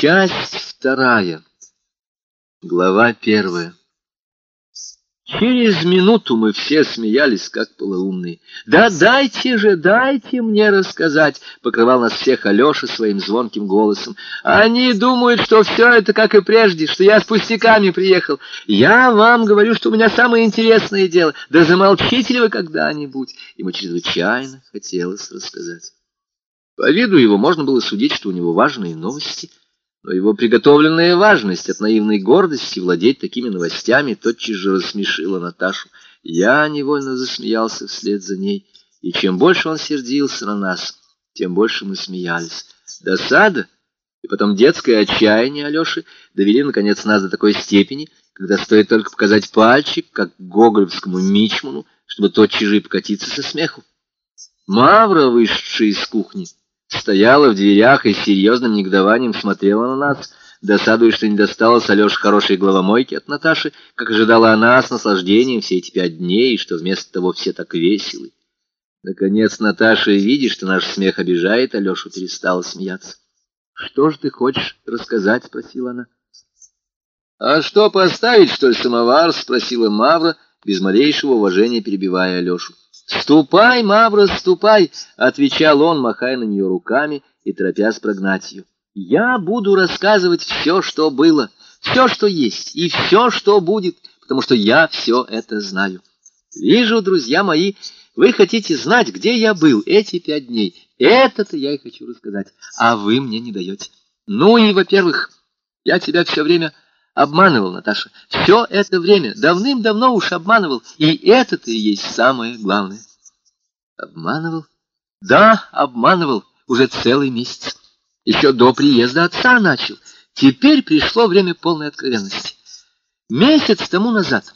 Часть вторая. Глава первая. Через минуту мы все смеялись, как полоумные. «Да дайте же, дайте мне рассказать!» — покрывал нас всех Алеша своим звонким голосом. «Они думают, что все это как и прежде, что я с пустяками приехал. Я вам говорю, что у меня самое интересное дело. Да замолчите ли вы когда-нибудь?» Ему чрезвычайно хотелось рассказать. По виду его можно было судить, что у него важные новости — но его приготовленная важность от наивной гордости владеть такими новостями тотчас же рассмешила Наташу. Я невольно засмеялся вслед за ней, и чем больше он сердился на нас, тем больше мы смеялись. Досада и потом детское отчаяние Алеши довели, наконец, нас до такой степени, когда стоит только показать пальчик, как гоголевскому мичману, чтобы тотчас же и покатиться со смеху. Мавра, вышедшая из кухни, стояла в дверях и с серьезным негодованием смотрела на нас, досадуя, что не досталось Алёше хорошей головомойки от Наташи, как ожидала она с наслаждением все эти пять дней, и что вместо того все так веселы. Наконец Наташа, видя, что наш смех обижает, Алешу перестала смеяться. «Что же ты хочешь рассказать?» — спросила она. «А что, поставить, что ли, самовар?» — спросила Мавра, без малейшего уважения перебивая Алешу. «Ступай, Мавра, ступай!» — отвечал он, махая на нее руками и торопясь прогнать ее. «Я буду рассказывать все, что было, все, что есть, и все, что будет, потому что я все это знаю. Вижу, друзья мои, вы хотите знать, где я был эти пять дней. Это-то я и хочу рассказать, а вы мне не даете. Ну и, во-первых, я тебя все время обманывал, Наташа. Все это время давным-давно уж обманывал, и это-то и есть самое главное. Обманывал? Да, обманывал уже целый месяц. Еще до приезда отца начал. Теперь пришло время полной откровенности. Месяц тому назад,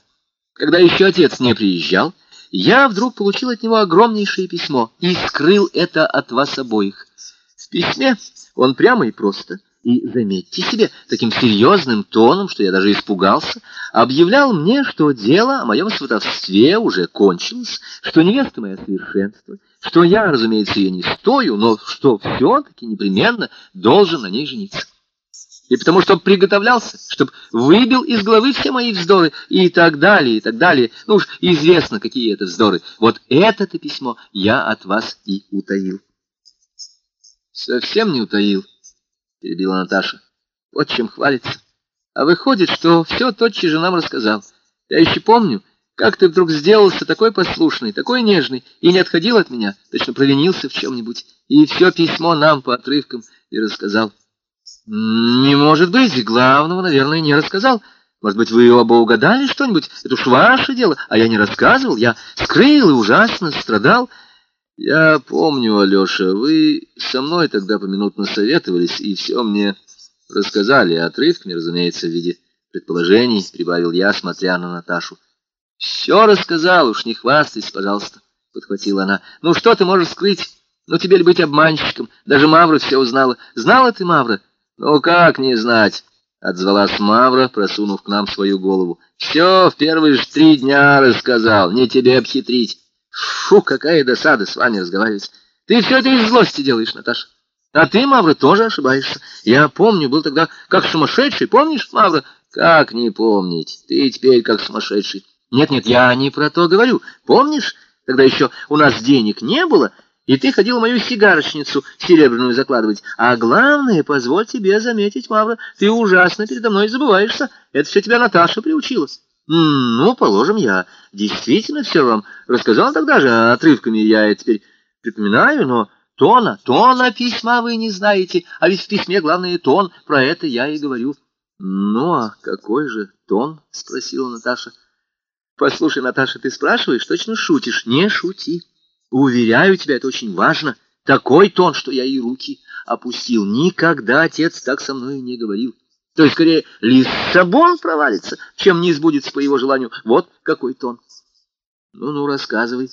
когда еще отец не приезжал, я вдруг получил от него огромнейшее письмо и скрыл это от вас обоих. В письме он прямо и просто — и, заметьте себе, таким серьезным тоном, что я даже испугался, объявлял мне, что дело о моем сватовстве уже кончилось, что невеста моя совершенство, что я, разумеется, ее не стою, но что все-таки непременно должен на ней жениться. И потому что приготовлялся, чтобы выбил из головы все мои вздоры и так далее, и так далее. Ну уж известно, какие это вздоры. Вот это-то письмо я от вас и утаил. Совсем не утаил перебила Наташа. Вот чем хвалится. А выходит, что все тотчас же нам рассказал. Я еще помню, как ты вдруг сделался такой послушный, такой нежный, и не отходил от меня, точно провинился в чем-нибудь, и все письмо нам по отрывкам и рассказал. Не может быть, главного, наверное, не рассказал. Может быть, вы оба угадали что-нибудь? Это уж ваше дело, а я не рассказывал, я скрыл и ужасно страдал. Я помню, Алеша, вы со мной тогда поминутно советовались и все мне рассказали, отрывками, разумеется, в виде предположений, прибавил я, смотря на Наташу. Все рассказал, уж не хвастайся, пожалуйста, подхватила она. Ну что ты можешь скрыть? Ну тебе ли быть обманщиком? Даже Мавра все узнала. Знала ты, Мавра? Ну как не знать? Отзвалась Мавра, просунув к нам свою голову. Все в первые же три дня рассказал, не тебе обхитрить. Фу, какая досада с вами разговаривать. Ты все это из злости делаешь, Наташа. А ты, Мавра, тоже ошибаешься. Я помню, был тогда как сумасшедший. Помнишь, Мавра? Как не помнить? Ты теперь как сумасшедший. Нет-нет, я не про то говорю. Помнишь, тогда еще у нас денег не было, и ты ходил мою сигарочницу серебряную закладывать. А главное, позволь тебе заметить, Мавра, ты ужасно передо мной забываешься. Это все тебя Наташа приучила. Ну, положим, я действительно все вам рассказал тогда же, отрывками я это теперь припоминаю, но тона, тона письма вы не знаете, а ведь в письме главное тон, про это я и говорю. Ну, а какой же тон? — спросила Наташа. Послушай, Наташа, ты спрашиваешь, точно шутишь? Не шути. Уверяю тебя, это очень важно. Такой тон, что я и руки опустил. Никогда отец так со мной не говорил. То есть, скорее, Лиссабон провалится, чем не сбудется по его желанию. Вот какой тон. Ну-ну, рассказывай.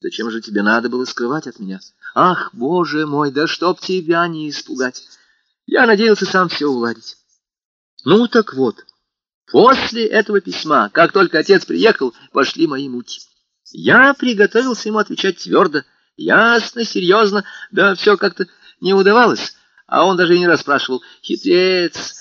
Зачем же тебе надо было скрывать от меня? Ах, боже мой, да чтоб тебя не испугать. Я надеялся сам все уладить. Ну так вот, после этого письма, как только отец приехал, пошли мои муки. Я приготовился ему отвечать твердо, ясно, серьезно, да все как-то не удавалось. а он даже и не расспрашивал. Хитрец!